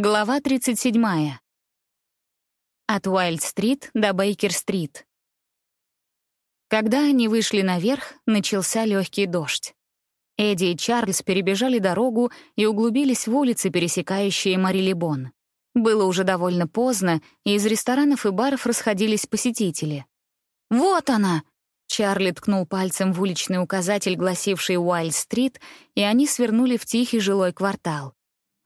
Глава 37. От Уайльд-стрит до Бейкер-стрит. Когда они вышли наверх, начался легкий дождь. Эдди и Чарльз перебежали дорогу и углубились в улицы, пересекающие Марилибон. Было уже довольно поздно, и из ресторанов и баров расходились посетители. «Вот она!» Чарли ткнул пальцем в уличный указатель, гласивший Уайльд-стрит, и они свернули в тихий жилой квартал.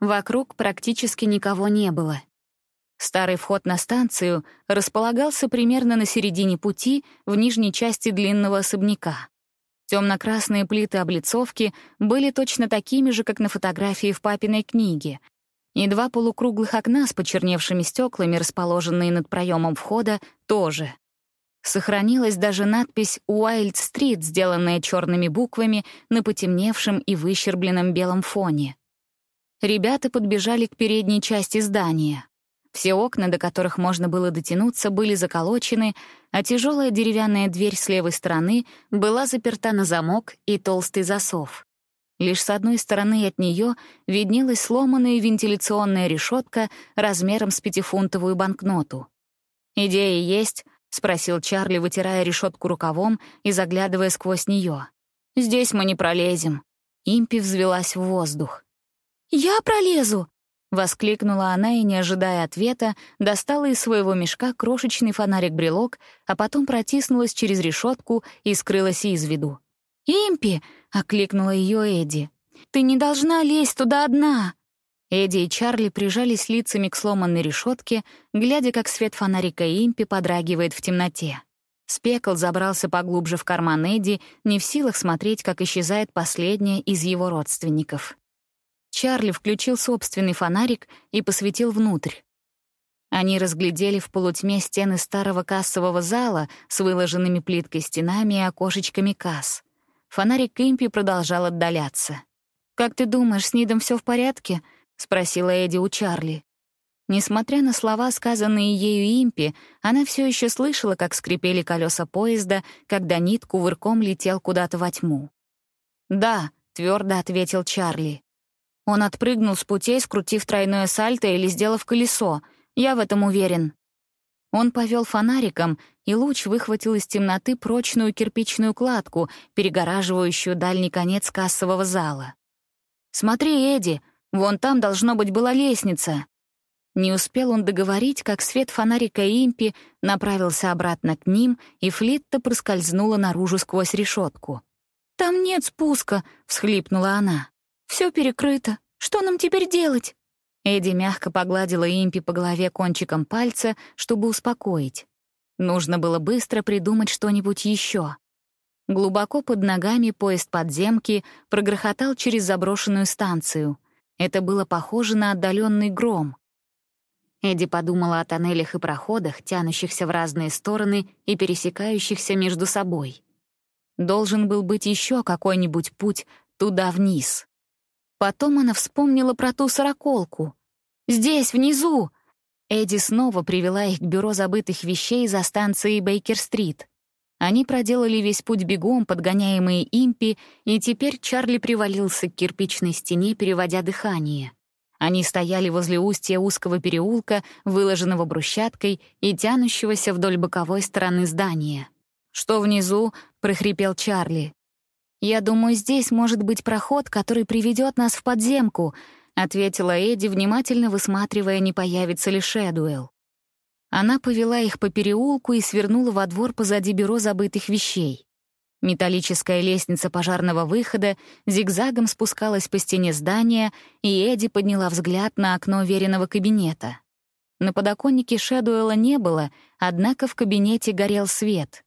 Вокруг практически никого не было. Старый вход на станцию располагался примерно на середине пути в нижней части длинного особняка. Темно-красные плиты облицовки были точно такими же, как на фотографии в папиной книге, и два полукруглых окна с почерневшими стеклами, расположенные над проемом входа, тоже. Сохранилась даже надпись «Уайльд-стрит», сделанная черными буквами на потемневшем и выщербленном белом фоне — Ребята подбежали к передней части здания. Все окна, до которых можно было дотянуться, были заколочены, а тяжелая деревянная дверь с левой стороны была заперта на замок и толстый засов. Лишь с одной стороны от нее виднелась сломанная вентиляционная решетка размером с пятифунтовую банкноту. «Идея есть?» — спросил Чарли, вытирая решетку рукавом и заглядывая сквозь нее. «Здесь мы не пролезем». Импи взвелась в воздух. «Я пролезу!» — воскликнула она и, не ожидая ответа, достала из своего мешка крошечный фонарик-брелок, а потом протиснулась через решетку и скрылась из виду. «Импи!» — окликнула ее Эдди. «Ты не должна лезть туда одна!» Эдди и Чарли прижались лицами к сломанной решетке, глядя, как свет фонарика Импи подрагивает в темноте. Спекл забрался поглубже в карман Эдди, не в силах смотреть, как исчезает последняя из его родственников. Чарли включил собственный фонарик и посветил внутрь. Они разглядели в полутьме стены старого кассового зала с выложенными плиткой стенами и окошечками касс. Фонарик Импи продолжал отдаляться. «Как ты думаешь, с Нидом все в порядке?» — спросила Эдди у Чарли. Несмотря на слова, сказанные ею Импи, она все еще слышала, как скрипели колеса поезда, когда Нид кувырком летел куда-то во тьму. «Да», — твердо ответил Чарли. Он отпрыгнул с путей, скрутив тройное сальто или сделав колесо. Я в этом уверен. Он повел фонариком, и луч выхватил из темноты прочную кирпичную кладку, перегораживающую дальний конец кассового зала. «Смотри, Эдди, вон там, должно быть, была лестница». Не успел он договорить, как свет фонарика Импи направился обратно к ним, и Флитта проскользнула наружу сквозь решетку. «Там нет спуска», — всхлипнула она. Все перекрыто. Что нам теперь делать?» Эдди мягко погладила Импи по голове кончиком пальца, чтобы успокоить. Нужно было быстро придумать что-нибудь еще. Глубоко под ногами поезд подземки прогрохотал через заброшенную станцию. Это было похоже на отдаленный гром. Эдди подумала о тоннелях и проходах, тянущихся в разные стороны и пересекающихся между собой. Должен был быть еще какой-нибудь путь туда вниз. Потом она вспомнила про ту сороколку. «Здесь, внизу!» Эдди снова привела их к бюро забытых вещей за станцией Бейкер-стрит. Они проделали весь путь бегом, подгоняемые импи, и теперь Чарли привалился к кирпичной стене, переводя дыхание. Они стояли возле устья узкого переулка, выложенного брусчаткой и тянущегося вдоль боковой стороны здания. «Что внизу?» — прохрипел Чарли. «Я думаю, здесь может быть проход, который приведет нас в подземку», — ответила Эдди, внимательно высматривая, не появится ли Шэдуэлл. Она повела их по переулку и свернула во двор позади бюро забытых вещей. Металлическая лестница пожарного выхода зигзагом спускалась по стене здания, и Эдди подняла взгляд на окно веренного кабинета. На подоконнике Шэдуэлла не было, однако в кабинете горел свет.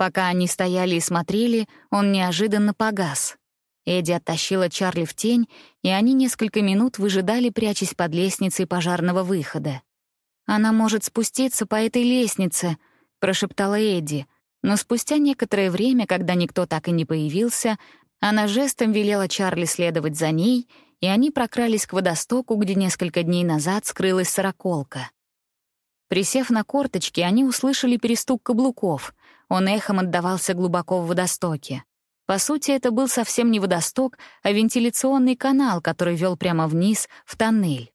Пока они стояли и смотрели, он неожиданно погас. Эдди оттащила Чарли в тень, и они несколько минут выжидали, прячась под лестницей пожарного выхода. «Она может спуститься по этой лестнице», — прошептала Эдди. Но спустя некоторое время, когда никто так и не появился, она жестом велела Чарли следовать за ней, и они прокрались к водостоку, где несколько дней назад скрылась сороколка. Присев на корточки, они услышали перестук каблуков. Он эхом отдавался глубоко в водостоке. По сути, это был совсем не водосток, а вентиляционный канал, который вел прямо вниз, в тоннель.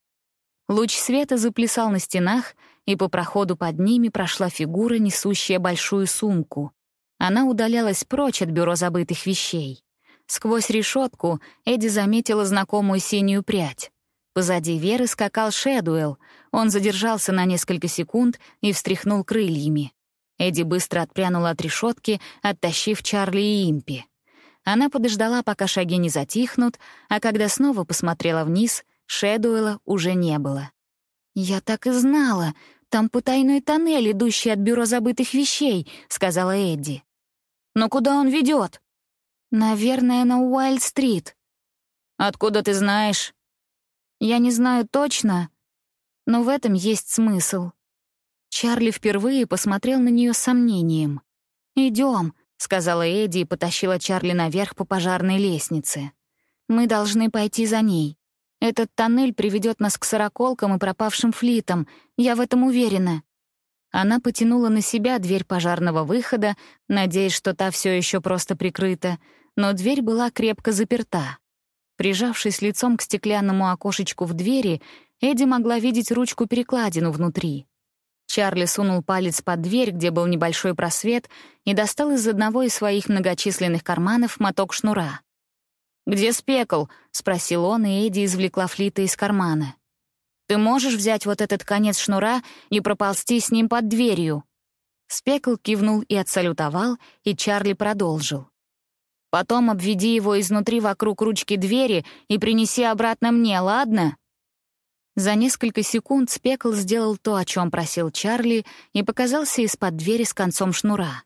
Луч света заплясал на стенах, и по проходу под ними прошла фигура, несущая большую сумку. Она удалялась прочь от бюро забытых вещей. Сквозь решетку Эдди заметила знакомую синюю прядь. Позади Веры скакал Шэдуэлл. Он задержался на несколько секунд и встряхнул крыльями. Эдди быстро отпрянула от решетки, оттащив Чарли и Импи. Она подождала, пока шаги не затихнут, а когда снова посмотрела вниз, Шэдуэла уже не было. «Я так и знала. Там потайной тоннель, идущий от бюро забытых вещей», — сказала Эдди. «Но куда он ведет? «Наверное, на Уайлд-стрит». «Откуда ты знаешь?» «Я не знаю точно, но в этом есть смысл». Чарли впервые посмотрел на нее с сомнением. Идем, сказала Эдди и потащила Чарли наверх по пожарной лестнице. «Мы должны пойти за ней. Этот тоннель приведет нас к сороколкам и пропавшим флитам, я в этом уверена». Она потянула на себя дверь пожарного выхода, надеясь, что та все еще просто прикрыта, но дверь была крепко заперта. Прижавшись лицом к стеклянному окошечку в двери, Эдди могла видеть ручку-перекладину внутри. Чарли сунул палец под дверь, где был небольшой просвет, и достал из одного из своих многочисленных карманов моток шнура. «Где спекл?» — спросил он, и Эдди извлекла флита из кармана. «Ты можешь взять вот этот конец шнура и проползти с ним под дверью?» Спекл кивнул и отсалютовал, и Чарли продолжил. «Потом обведи его изнутри вокруг ручки двери и принеси обратно мне, ладно?» За несколько секунд Спекл сделал то, о чем просил Чарли, и показался из-под двери с концом шнура.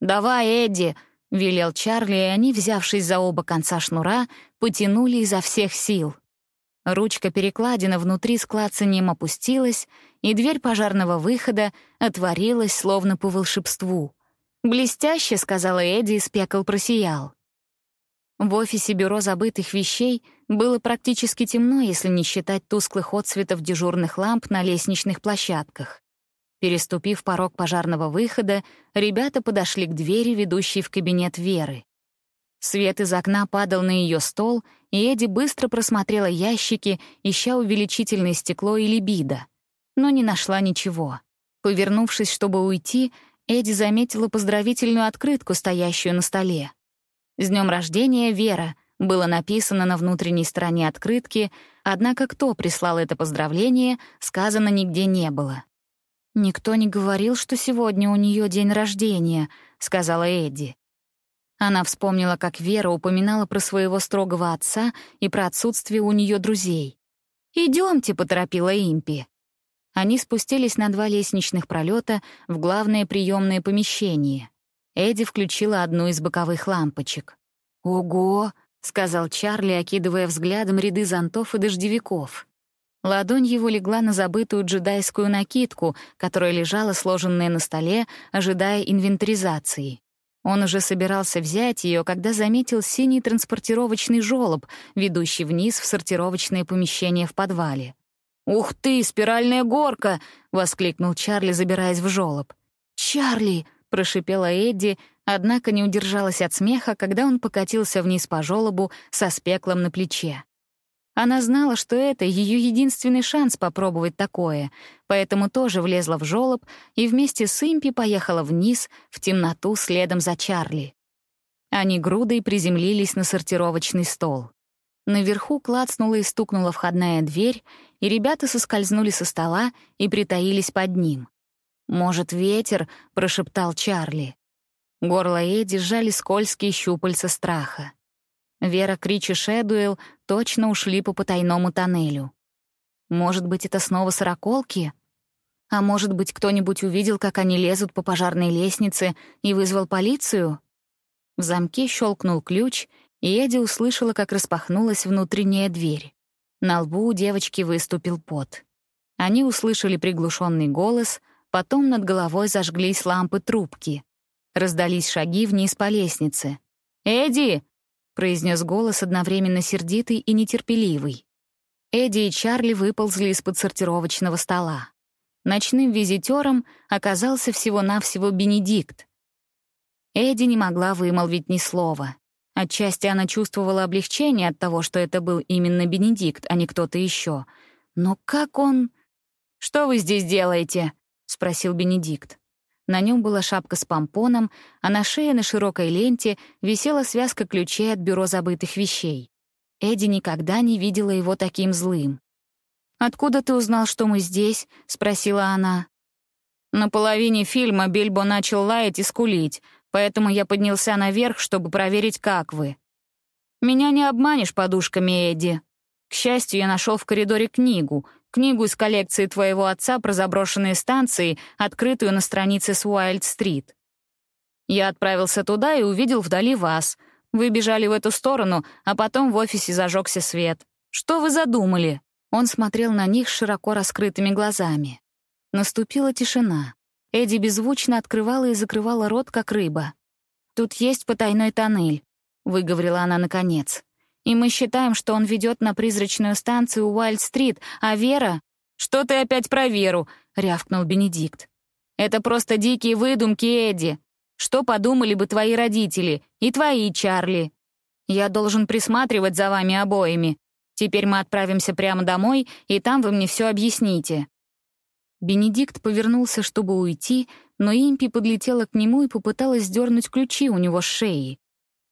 «Давай, Эдди!» — велел Чарли, и они, взявшись за оба конца шнура, потянули изо всех сил. Ручка перекладина внутри с клацанием опустилась, и дверь пожарного выхода отворилась, словно по волшебству. «Блестяще!» — сказала Эдди, и Спекл просиял. В офисе бюро забытых вещей было практически темно, если не считать тусклых отсветов дежурных ламп на лестничных площадках. Переступив порог пожарного выхода, ребята подошли к двери, ведущей в кабинет Веры. Свет из окна падал на ее стол, и Эдди быстро просмотрела ящики, ища увеличительное стекло и либидо. Но не нашла ничего. Повернувшись, чтобы уйти, Эдди заметила поздравительную открытку, стоящую на столе. «С днем рождения, Вера!» Было написано на внутренней стороне открытки, однако кто прислал это поздравление, сказано нигде не было. «Никто не говорил, что сегодня у нее день рождения», — сказала Эдди. Она вспомнила, как Вера упоминала про своего строгого отца и про отсутствие у нее друзей. «Идемте», — поторопила Импи. Они спустились на два лестничных пролета в главное приемное помещение. Эдди включила одну из боковых лампочек. «Ого!» — сказал Чарли, окидывая взглядом ряды зонтов и дождевиков. Ладонь его легла на забытую джедайскую накидку, которая лежала сложенная на столе, ожидая инвентаризации. Он уже собирался взять ее, когда заметил синий транспортировочный жёлоб, ведущий вниз в сортировочное помещение в подвале. «Ух ты, спиральная горка!» — воскликнул Чарли, забираясь в жёлоб. «Чарли!» — прошипела Эдди, однако не удержалась от смеха, когда он покатился вниз по желобу со спеклом на плече. Она знала, что это ее единственный шанс попробовать такое, поэтому тоже влезла в желоб и вместе с Импи поехала вниз, в темноту следом за Чарли. Они грудой приземлились на сортировочный стол. Наверху клацнула и стукнула входная дверь, и ребята соскользнули со стола и притаились под ним. «Может, ветер?» — прошептал Чарли. Горло Эдди сжали скользкие щупальца страха. Вера, Крич и Шэдуэлл точно ушли по потайному тоннелю. Может быть, это снова сороколки? А может быть, кто-нибудь увидел, как они лезут по пожарной лестнице и вызвал полицию? В замке щелкнул ключ, и Эдди услышала, как распахнулась внутренняя дверь. На лбу у девочки выступил пот. Они услышали приглушенный голос, Потом над головой зажглись лампы трубки. Раздались шаги вниз по лестнице. «Эдди!» — произнес голос одновременно сердитый и нетерпеливый. Эдди и Чарли выползли из-под сортировочного стола. Ночным визитером оказался всего-навсего Бенедикт. Эдди не могла вымолвить ни слова. Отчасти она чувствовала облегчение от того, что это был именно Бенедикт, а не кто-то еще — Но как он... «Что вы здесь делаете?» — спросил Бенедикт. На нем была шапка с помпоном, а на шее на широкой ленте висела связка ключей от бюро забытых вещей. Эдди никогда не видела его таким злым. «Откуда ты узнал, что мы здесь?» — спросила она. На половине фильма Бельбо начал лаять и скулить, поэтому я поднялся наверх, чтобы проверить, как вы. Меня не обманешь подушками, Эдди. К счастью, я нашел в коридоре книгу, книгу из коллекции твоего отца про заброшенные станции, открытую на странице с Уайлд-стрит. Я отправился туда и увидел вдали вас. Вы бежали в эту сторону, а потом в офисе зажегся свет. Что вы задумали?» Он смотрел на них широко раскрытыми глазами. Наступила тишина. Эдди беззвучно открывала и закрывала рот, как рыба. «Тут есть потайной тоннель», — выговорила она наконец. «И мы считаем, что он ведет на призрачную станцию Уайльд-стрит, а Вера...» «Что ты опять про Веру?» — рявкнул Бенедикт. «Это просто дикие выдумки, Эдди. Что подумали бы твои родители и твои, Чарли? Я должен присматривать за вами обоими. Теперь мы отправимся прямо домой, и там вы мне все объясните». Бенедикт повернулся, чтобы уйти, но Импи подлетела к нему и попыталась сдернуть ключи у него с шеи.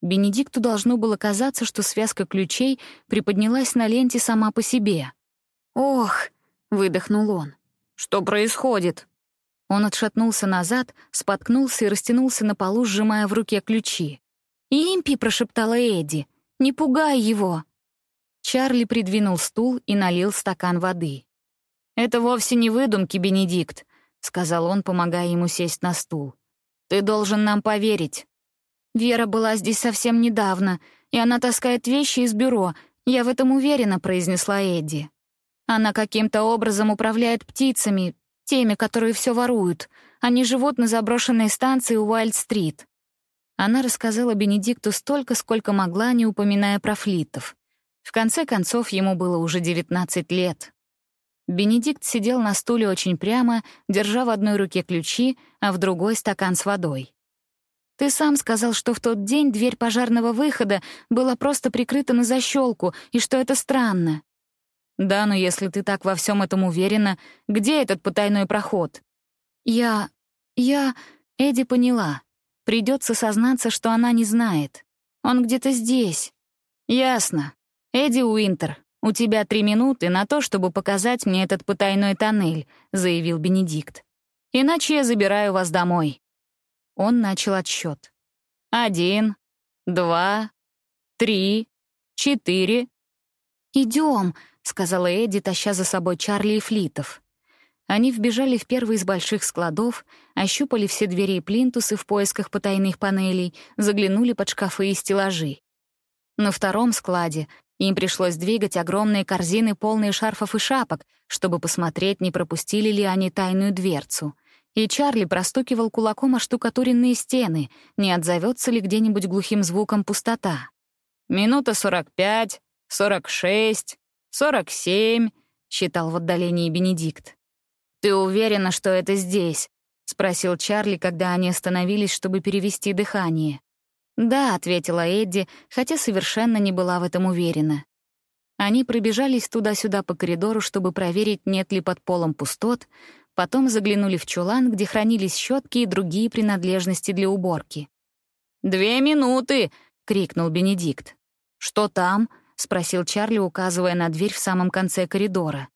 Бенедикту должно было казаться, что связка ключей приподнялась на ленте сама по себе. «Ох!» — выдохнул он. «Что происходит?» Он отшатнулся назад, споткнулся и растянулся на полу, сжимая в руке ключи. «Импи!» — прошептала Эдди. «Не пугай его!» Чарли придвинул стул и налил стакан воды. «Это вовсе не выдумки, Бенедикт», — сказал он, помогая ему сесть на стул. «Ты должен нам поверить». «Вера была здесь совсем недавно, и она таскает вещи из бюро. Я в этом уверена», — произнесла Эдди. «Она каким-то образом управляет птицами, теми, которые все воруют. Они живут на заброшенной станции Уайльд-стрит». Она рассказала Бенедикту столько, сколько могла, не упоминая про флитов. В конце концов, ему было уже 19 лет. Бенедикт сидел на стуле очень прямо, держа в одной руке ключи, а в другой — стакан с водой. «Ты сам сказал, что в тот день дверь пожарного выхода была просто прикрыта на защелку, и что это странно». «Да, но если ты так во всем этом уверена, где этот потайной проход?» «Я... я...» Эдди поняла. Придется сознаться, что она не знает. Он где-то здесь. «Ясно. Эдди Уинтер, «У тебя три минуты на то, чтобы показать мне этот потайной тоннель», — заявил Бенедикт. «Иначе я забираю вас домой». Он начал отсчет. «Один, два, три, четыре». «Идем», — сказала Эдди, таща за собой Чарли и Флитов. Они вбежали в первый из больших складов, ощупали все двери и плинтусы в поисках потайных панелей, заглянули под шкафы и стеллажи. На втором складе им пришлось двигать огромные корзины, полные шарфов и шапок, чтобы посмотреть, не пропустили ли они тайную дверцу. И Чарли простукивал кулаком о штукатуренные стены, не отзовется ли где-нибудь глухим звуком пустота. «Минута сорок пять, сорок шесть, сорок семь», — считал в отдалении Бенедикт. «Ты уверена, что это здесь?» — спросил Чарли, когда они остановились, чтобы перевести дыхание. «Да», — ответила Эдди, хотя совершенно не была в этом уверена. Они пробежались туда-сюда по коридору, чтобы проверить, нет ли под полом пустот, потом заглянули в чулан, где хранились щетки и другие принадлежности для уборки. «Две минуты!» — крикнул Бенедикт. «Что там?» — спросил Чарли, указывая на дверь в самом конце коридора.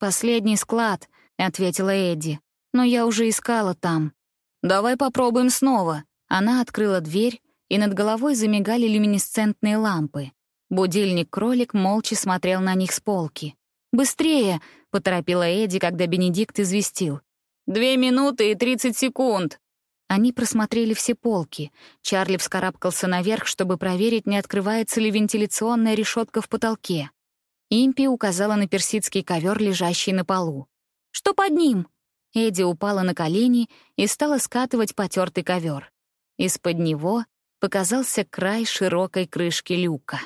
«Последний склад», — ответила Эдди. «Но я уже искала там». «Давай попробуем снова». Она открыла дверь, и над головой замигали люминесцентные лампы. Будильник-кролик молча смотрел на них с полки. «Быстрее!» — поторопила Эдди, когда Бенедикт известил. «Две минуты и тридцать секунд!» Они просмотрели все полки. Чарли вскарабкался наверх, чтобы проверить, не открывается ли вентиляционная решетка в потолке. Импи указала на персидский ковер, лежащий на полу. «Что под ним?» Эдди упала на колени и стала скатывать потертый ковер. Из-под него показался край широкой крышки люка.